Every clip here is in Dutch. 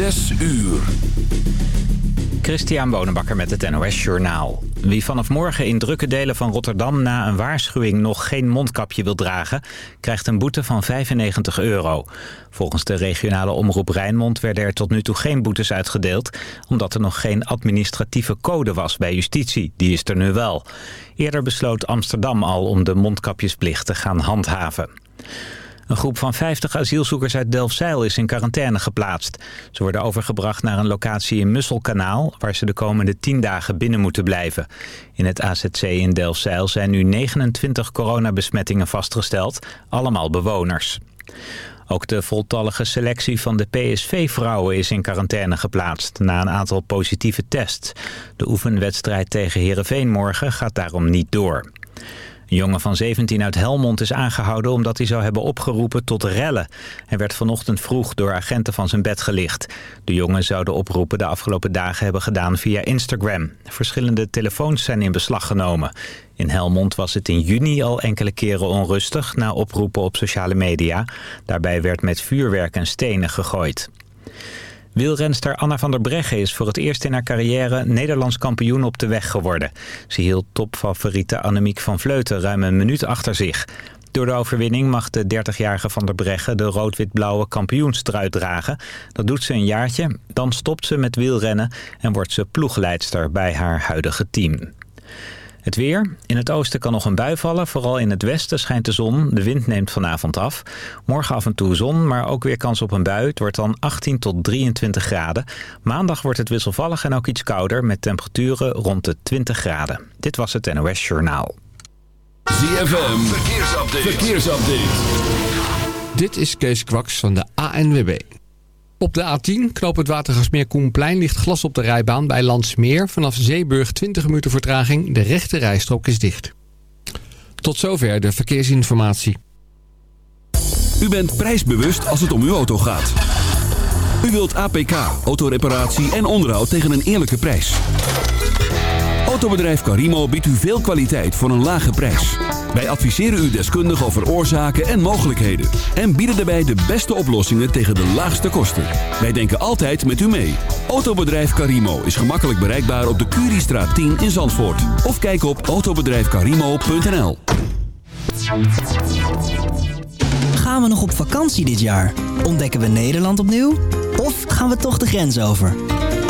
Zes uur. Christian Bonenbakker met het NOS Journaal. Wie vanaf morgen in drukke delen van Rotterdam na een waarschuwing nog geen mondkapje wil dragen... krijgt een boete van 95 euro. Volgens de regionale omroep Rijnmond werden er tot nu toe geen boetes uitgedeeld... omdat er nog geen administratieve code was bij justitie. Die is er nu wel. Eerder besloot Amsterdam al om de mondkapjesplicht te gaan handhaven. Een groep van 50 asielzoekers uit Delfzijl is in quarantaine geplaatst. Ze worden overgebracht naar een locatie in Musselkanaal... waar ze de komende 10 dagen binnen moeten blijven. In het AZC in Delfzijl zijn nu 29 coronabesmettingen vastgesteld. Allemaal bewoners. Ook de voltallige selectie van de PSV-vrouwen is in quarantaine geplaatst... na een aantal positieve tests. De oefenwedstrijd tegen Heerenveen morgen gaat daarom niet door. Een jongen van 17 uit Helmond is aangehouden omdat hij zou hebben opgeroepen tot rellen. Hij werd vanochtend vroeg door agenten van zijn bed gelicht. De jongen zou de oproepen de afgelopen dagen hebben gedaan via Instagram. Verschillende telefoons zijn in beslag genomen. In Helmond was het in juni al enkele keren onrustig na oproepen op sociale media. Daarbij werd met vuurwerk en stenen gegooid. Wielrenster Anna van der Breggen is voor het eerst in haar carrière Nederlands kampioen op de weg geworden. Ze hield topfavoriete Annemiek van Vleuten ruim een minuut achter zich. Door de overwinning mag de 30-jarige Van der Breggen de rood-wit-blauwe kampioenstrui dragen. Dat doet ze een jaartje, dan stopt ze met wielrennen en wordt ze ploegleidster bij haar huidige team. Het weer. In het oosten kan nog een bui vallen. Vooral in het westen schijnt de zon. De wind neemt vanavond af. Morgen af en toe zon, maar ook weer kans op een bui. Het wordt dan 18 tot 23 graden. Maandag wordt het wisselvallig en ook iets kouder... met temperaturen rond de 20 graden. Dit was het NOS Journaal. ZFM. Verkeersupdate. Verkeersupdate. Dit is Kees Kwaks van de ANWB. Op de A10, knoop het Watergasmeer Koenplein, ligt glas op de rijbaan bij Landsmeer. Vanaf Zeeburg 20 minuten vertraging, de rechte rijstrook is dicht. Tot zover de verkeersinformatie. U bent prijsbewust als het om uw auto gaat. U wilt APK, autoreparatie en onderhoud tegen een eerlijke prijs. Autobedrijf Carimo biedt u veel kwaliteit voor een lage prijs. Wij adviseren u deskundig over oorzaken en mogelijkheden. En bieden daarbij de beste oplossingen tegen de laagste kosten. Wij denken altijd met u mee. Autobedrijf Carimo is gemakkelijk bereikbaar op de Curiestraat 10 in Zandvoort. Of kijk op autobedrijfcarimo.nl Gaan we nog op vakantie dit jaar? Ontdekken we Nederland opnieuw? Of gaan we toch de grens over?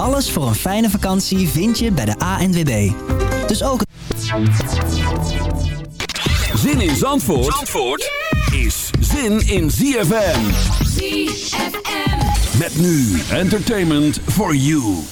Alles voor een fijne vakantie vind je bij de ANWB. Dus ook... Zin in Zandvoort, Zandvoort is zin in ZFM. ZFM. Met nu entertainment for you.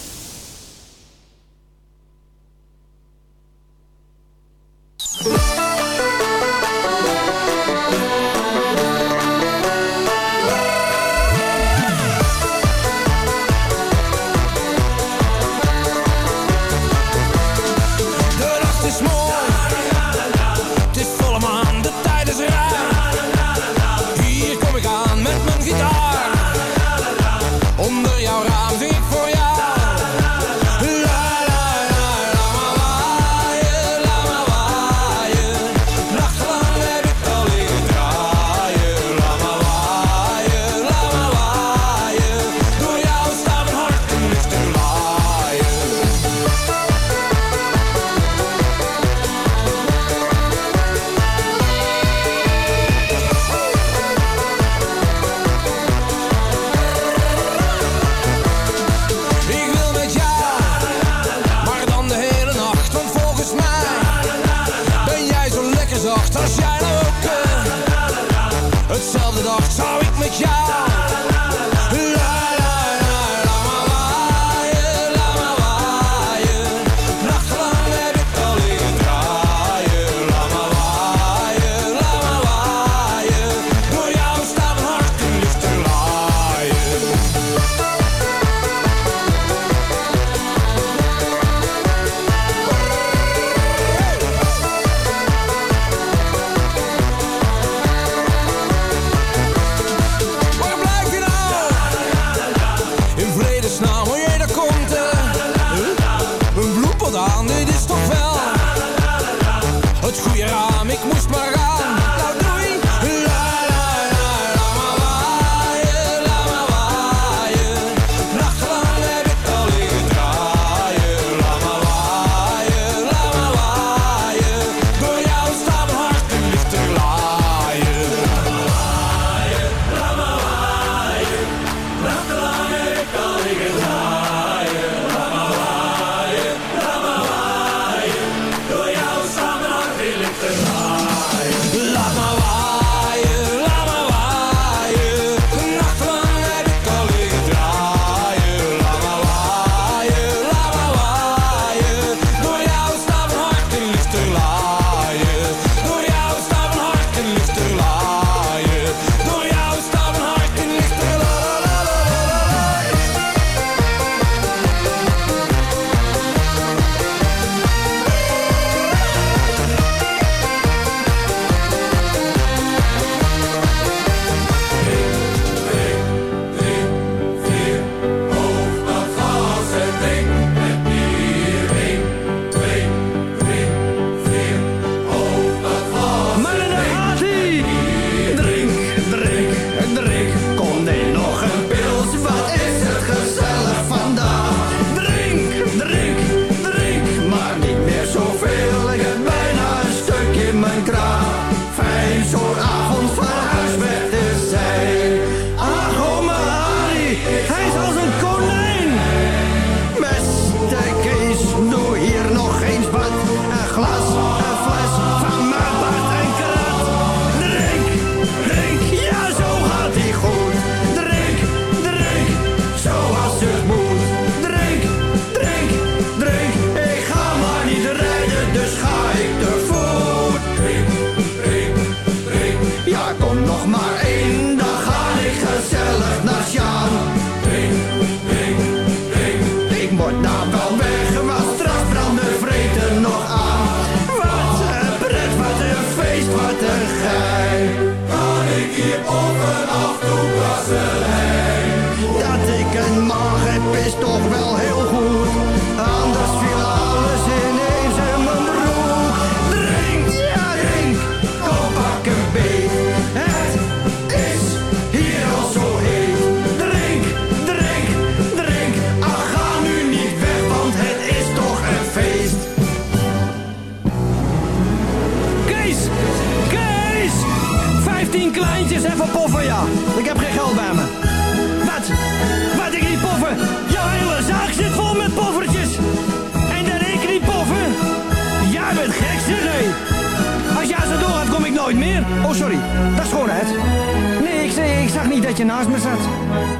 naast me zat.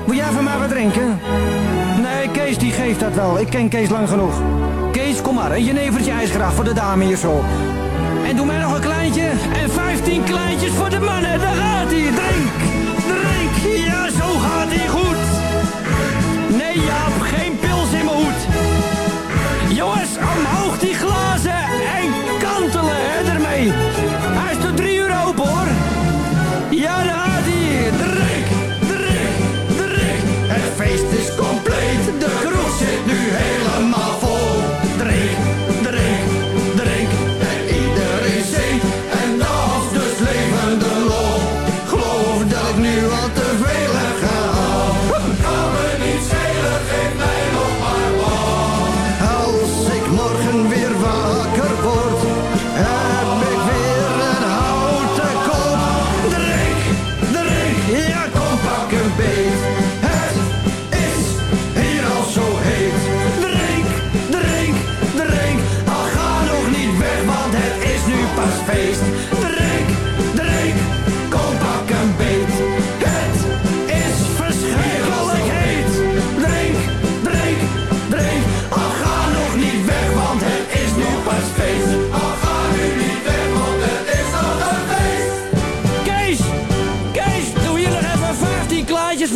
Wil jij van mij wat drinken? Nee, Kees die geeft dat wel. Ik ken Kees lang genoeg. Kees, kom maar, een jenevertje ijsgraag voor de dame hier zo. En doe mij nog een kleintje en 15 kleintjes voor de mannen. Daar gaat hij. Drink, drink. Ja, zo gaat hij goed. Nee, Jaap, geen pils in mijn hoed. Jongens, omhoog die glazen en kantelen hè, ermee. Hij is tot drie uur open, hoor. Ja, nou,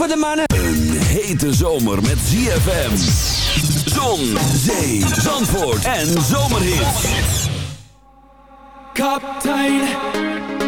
de. Een hete zomer met ZFM. Zon, zee, zandvoort en zomerhit. Kapitein.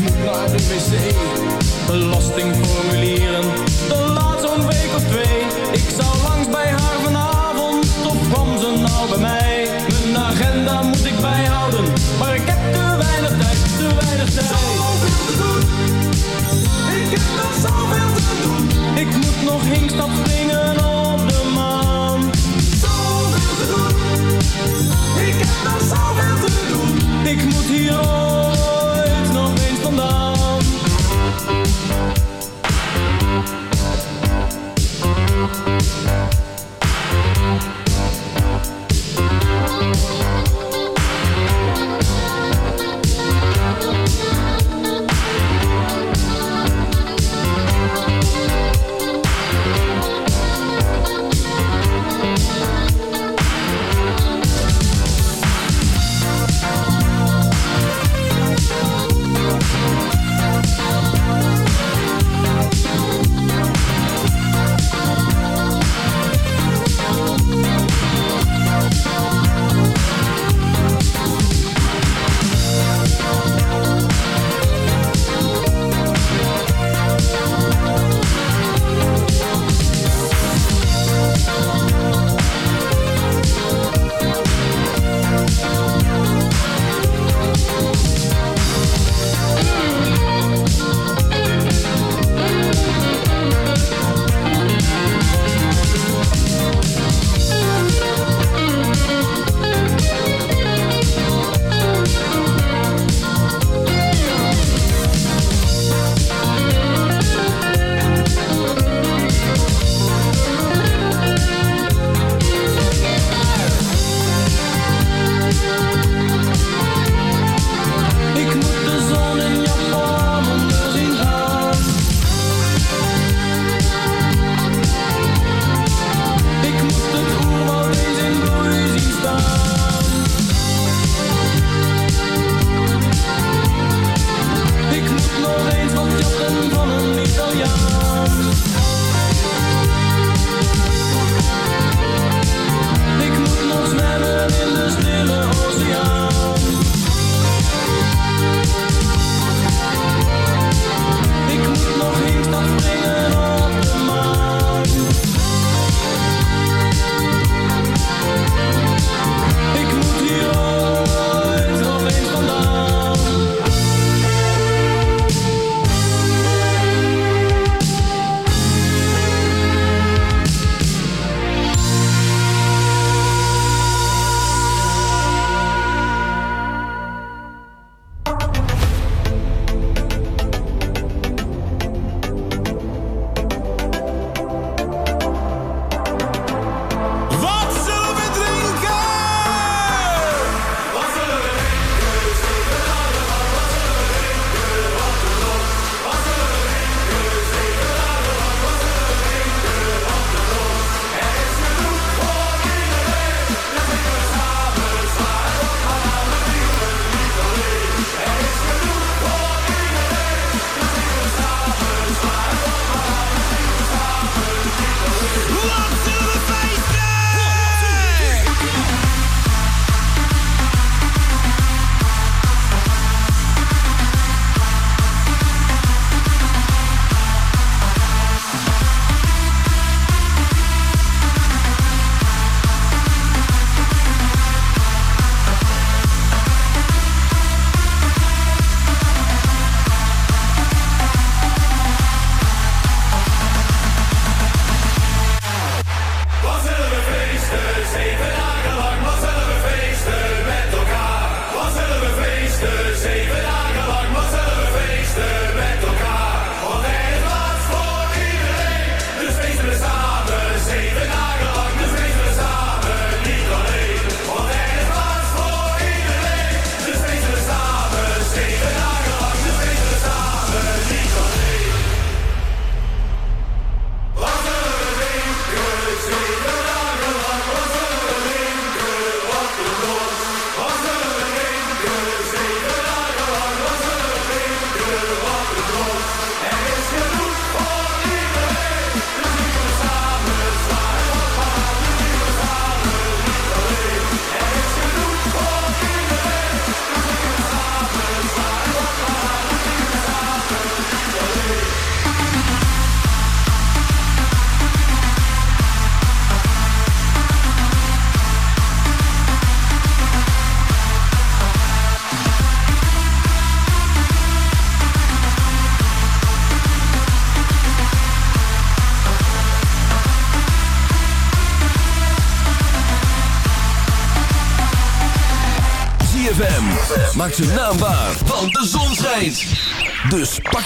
Moet naar de wc. Belastingformulieren.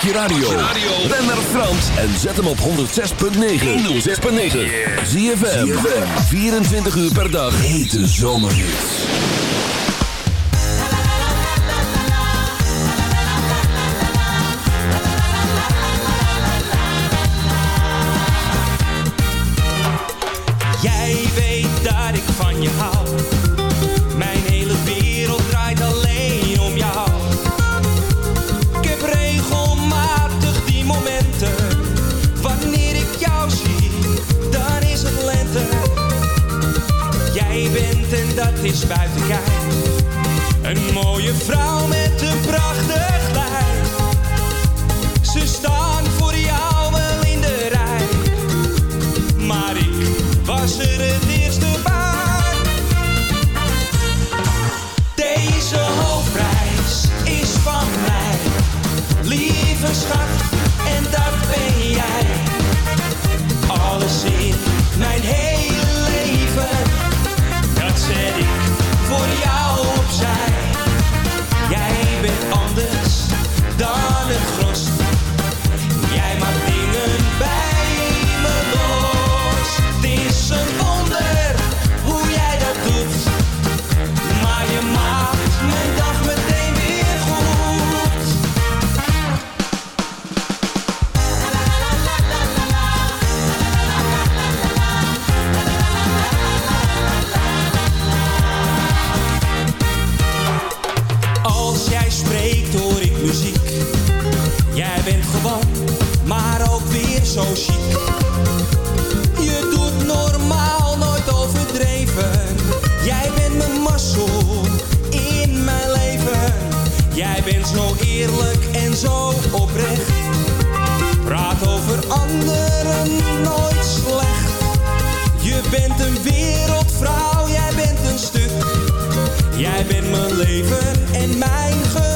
je radio. Ben naar Frans en zet hem op 106.9. 106.9. Zie je 24 uur per dag. Hete zomerhits. Jij weet dat ik van je hou is buiten kijf. Een mooie vrouw zo oprecht. Praat over anderen nooit slecht. Je bent een wereldvrouw, jij bent een stuk. Jij bent mijn leven en mijn geluk.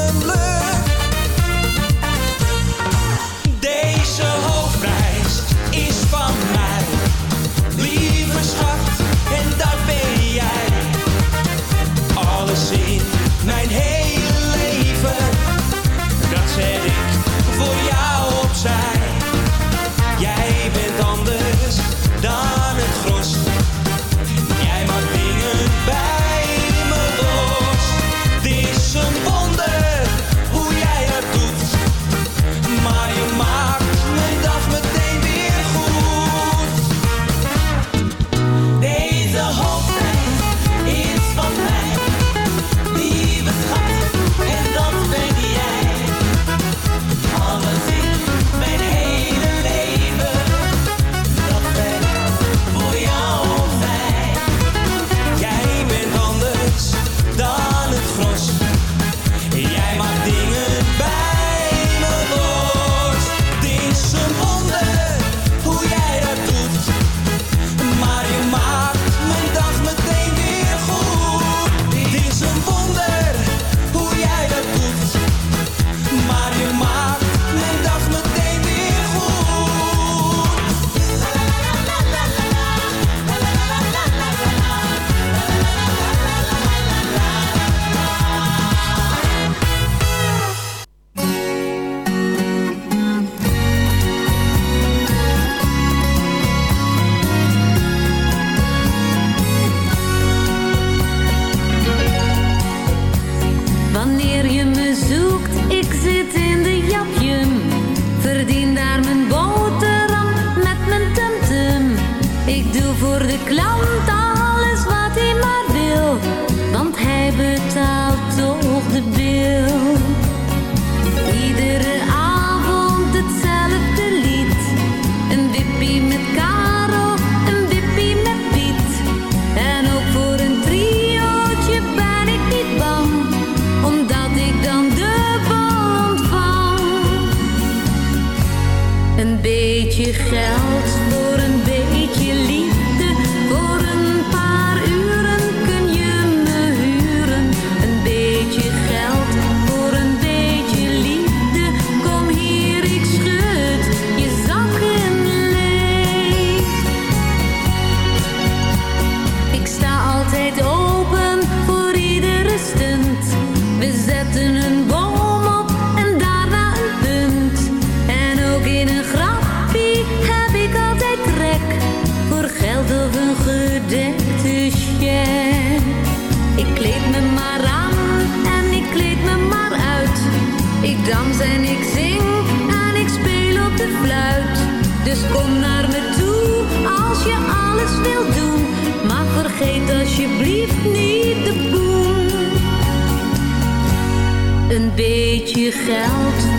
de cloud. je geld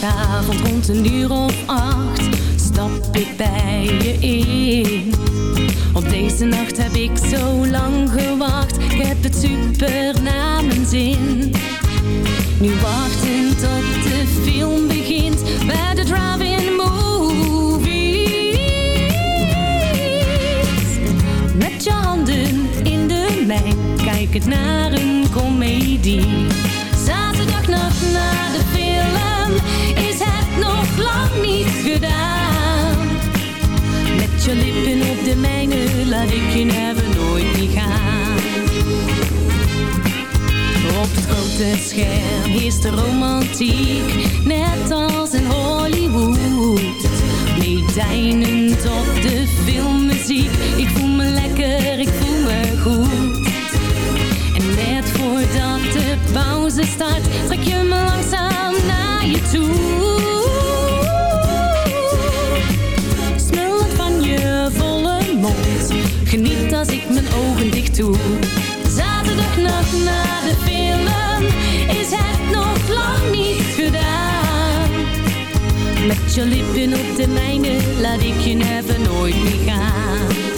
Zaterdagavond rond een uur of acht stap ik bij je in. Op deze nacht heb ik zo lang gewacht, ik heb het super naar mijn zin. Nu wachten tot de film begint bij de drive-in movies. Met je handen in de mijn, kijk het naar een komedie. Zaterdagnacht na de film is het nog lang niet gedaan. Met je lippen op de mijne laat ik je never nooit meer gaan. Op het grote scherm is de romantiek, net als in Hollywood. Meedijnend op de filmmuziek, ik voel me lekker, ik voel me goed. Voordat de pauze start, trek je me langzaam naar je toe. Smul van je volle mond, geniet als ik mijn ogen dicht doe. Zaterdagnacht na de film is het nog lang niet gedaan. Met je lippen op de mijne laat ik je never nooit meer gaan.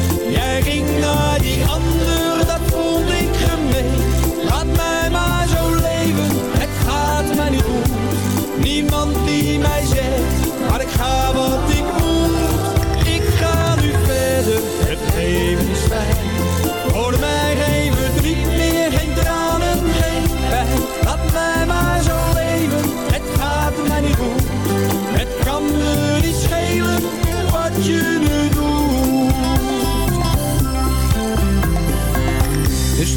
ging naar die andere.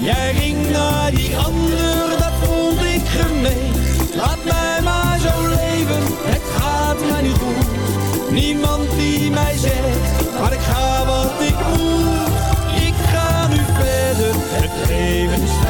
Jij ging naar die ander, dat vond ik gemeen. Laat mij maar zo leven, het gaat mij niet goed. Niemand die mij zegt, maar ik ga wat ik moet. Ik ga nu verder, het leven staat.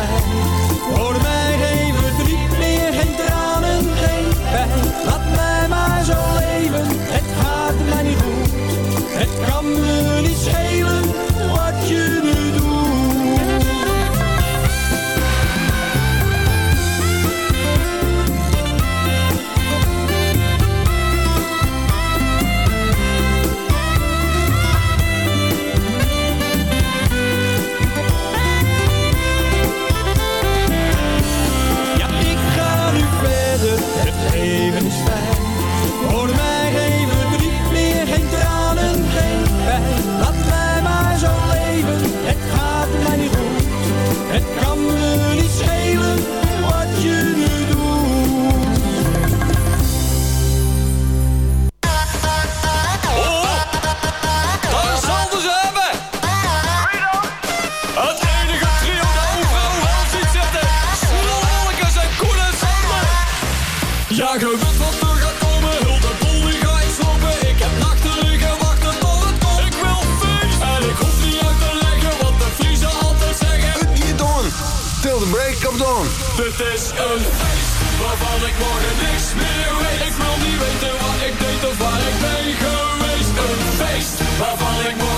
Het is een feest waarvan ik morgen niks meer weet. Ik wil niet weten wat ik deed of waar ik ben geweest. Een feest waarvan ik morgen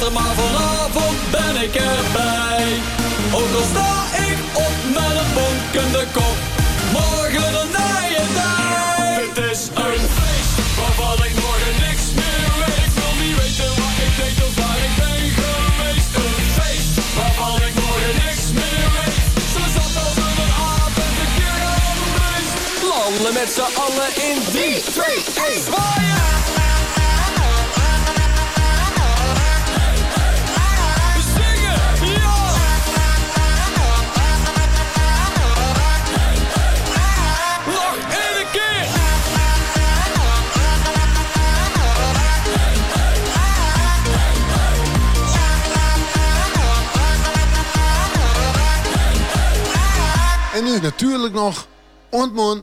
maar vanavond ben ik erbij. Ook al sta ik op met een bonkende kop, morgen een nije dag. Het is een feest waarvan ik morgen niks meer weet. Ik Wil niet weten wat ik deed of waar ik ben geweest. Een feest waarvan ik morgen niks meer weet. Ze zat als een aap en de keer aan een beest. Landen met z'n allen in 3, 2, 1, zwaaien! natuurlijk nog. ontmon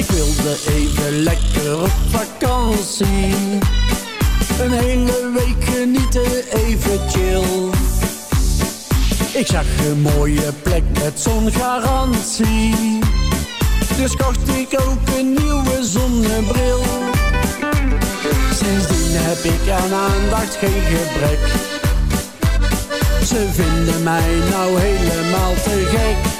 Ik wilde even lekker op vakantie. Een hele week genieten, even chill. Ik zag een mooie plek met zongarantie. Dus kocht ik ook een nieuwe zonnebril. Sindsdien heb ik aan aandacht geen gebrek. Ze vinden mij nou helemaal te gek.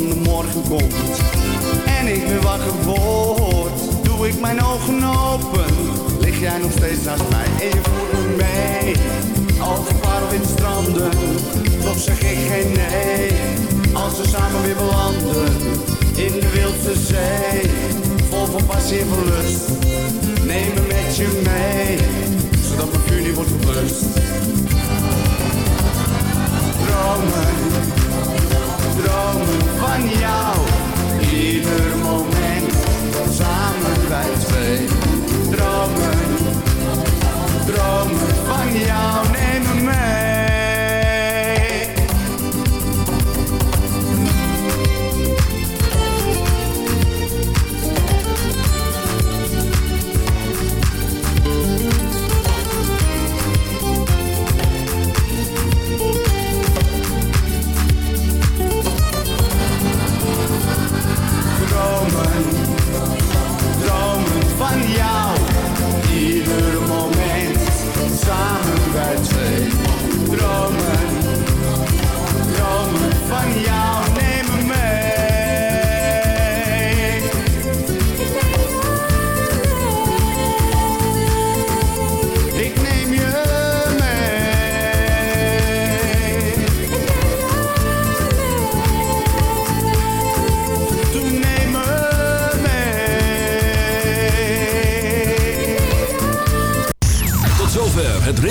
Dan de morgen komt en ik weer wakker word. Doe ik mijn ogen open, lig jij nog steeds naast mij. En je voert me mee, stranden. Toch zeg ik geen nee, als we samen weer belanden. In de wildste zee, vol van passie en van lust. Neem me met je mee, zodat mijn vuur niet wordt geblust. Dromen, dromen van jou. Ieder moment samen wij twee. Dromen, dromen van jou neem mee.